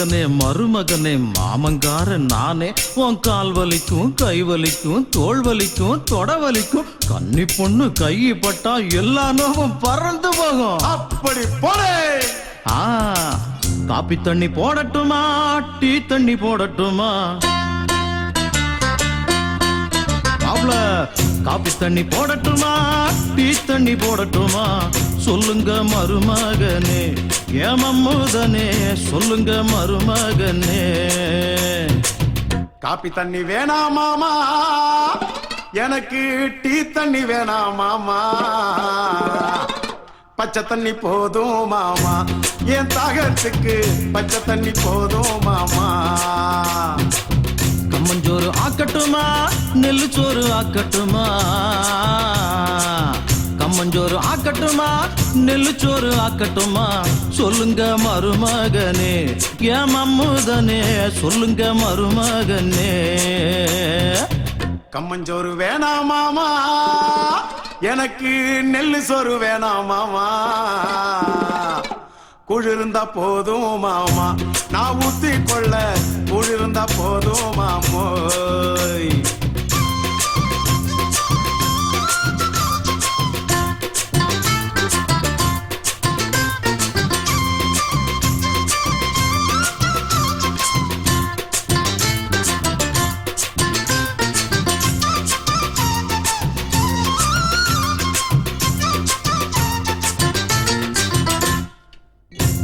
மகனே மருமகனே மாமங்கார நானே உன் கால் வலிக்கும் கை வலிக்கும் தோள் வலிக்கும் தொட வலிக்கும் கன்னி பொண்ணு கை பட்டா எல்லா நோவும் பறந்து போகும். அப்படி போலே ஆ காப்பி தண்ணி போடட்டுமா டீ தண்ணி போடட்டுமா? காபி தண்ணி போடட்டுமா? டீ தண்ணி போடட்டுமா? சொல்லுங்க மருமகனே ஏமம்முதனே சொல்லுங்க மருமகனே. காபி தண்ணி வேணா மாமா. எனக்கு டீ தண்ணி வேணா மாமா. பச்சை தண்ணி போதும் மாமா. என் தாகத்துக்கு பச்சை தண்ணி போதும் மாமா? ஆக்கட்டுமா? நெல்லு சோறு ஆக்கட்டுமா? கம்மஞ்சோறு ஆக்கட்டுமா? நெல்லு சோறு ஆக்கட்டுமா? சொல்லுங்க மருமகனே ஏன் மம்முதனே சொல்லுங்க மருமகனே. கம்மஞ்சோறு வேணாம் மாமா எனக்கு நெல்லு சோறு வேணாம் மாமா. குளிர்ந்தா போதும் மாமா. நான் ஊத்தி கொள்ள குளிர்ந்தா போதும் மாமோய்.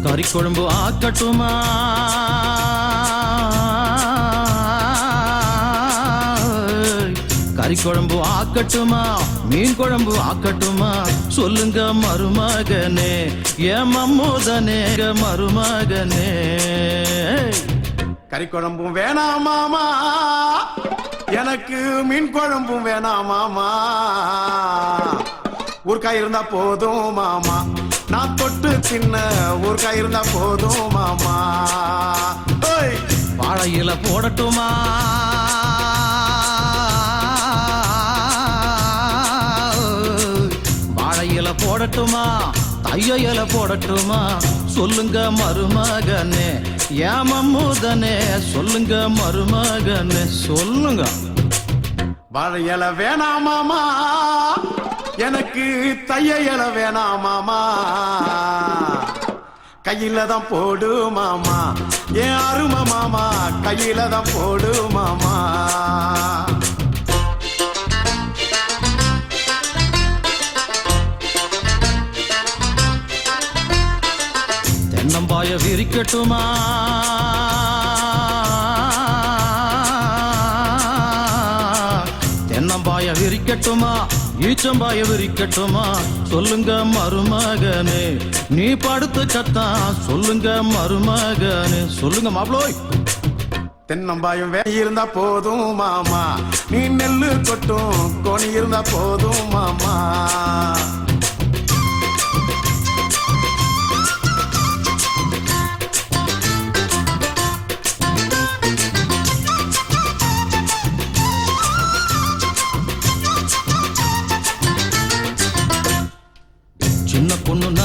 கறி குழம்பு ஆக்கட்டுமா? கறி குழம்பு ஆக்கட்டுமா? மீன் குழம்பு ஆக்கட்டுமா? சொல்லுங்க மருமகனே ஏன் மம்முதனே மருமகனே. கறி குழம்பும் வேணாம் மாமா எனக்கு மீன் குழம்பும் வேணாம் மாமா. ஊர்க்காய் இருந்தா போதும் மாமா. நான் தொட்டு சின்ன ஊர்க்காய் கயிருந்தா போதும் மாமா. ஓய் வாழை இலை போடட்டுமா? வாழை இலை போடட்டுமா? தைய இலை போடட்டுமா? சொல்லுங்க மருமகனே ஏமம்முதனே சொல்லுங்க மருமகனே சொல்லுங்க. வாழை இலை மாமா. எனக்கு தையல வேணாம் மாமா கையில தான் போடு மாமா ஏ அரும மாமா கையில தான் போடு மாமா தென்னம்பாய விரிக்கட்டுமா? தென்னம்பாய விரிக்கட்டுமா? ஈச்சம்பாய விரிக்கட்டுமா சொல்லுங்க மருமகனே. நீ படுத்து கத்தா சொல்லுங்க மருமகனே. சொல்லுங்க மாப்ளோய். தென்னம்பாயும் வே இருந்தா போதும் மாமா. நீ நெல்லு கொட்டும் கோணி இருந்தா போதும் மாமா.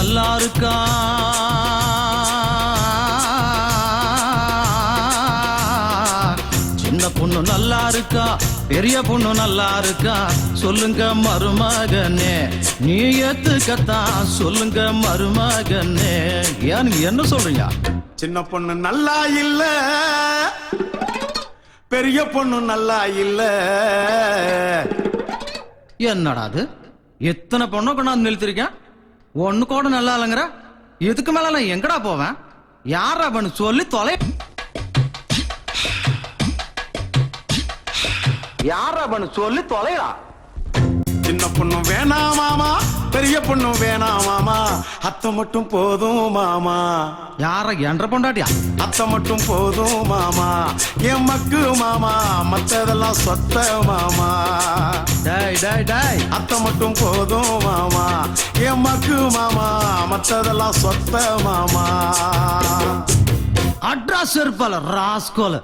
நல்லா இருக்கா சின்ன பொண்ணு நல்லா இருக்கா பெரிய பொண்ணு நல்லா இருக்கா சொல்லுங்க மருமகனே நீ ஏத்துக்கத்தா? சொல்லுங்க மருமகனே. ஏன் என்ன சொல்றீங்க? சின்ன பொண்ணு நல்லா இல்ல. பெரிய பொண்ணு நல்லா இல்ல. என்னடா அது? எத்தனை பொண்ணை கொண்டாந்து நிறுத்திருக்கேன்? ஒண்ணு கூட நல்லா இல்லைங்கிற? இதுக்கு மேல நான் எங்கடா போவேன்? யாரா பண்ணு? சொல்லி தொலை யாரா பண்ணு? சொல்லி தொலைடா. சின்ன பொண்ணு வேணாம் மாமா. பெரிய பொண்ணு வேணாம் மாமா. அத்தை மட்டும் போதும் மாமா. யார என்ற பொண்டாட்டியா? அத்தை மட்டும் போதும் மாமா. என் மக்கு மாமா. மத்ததெல்லாம் சொத்த மாமா. டேய் டேய் டேய். அத்தை மட்டும் போதும் மாமா. நமக்கு மக்கு மாமா மற்றதெல்லாம் சொத்த மாமா. அட்ரஸ் இருப்பல ராஸ்கோலை.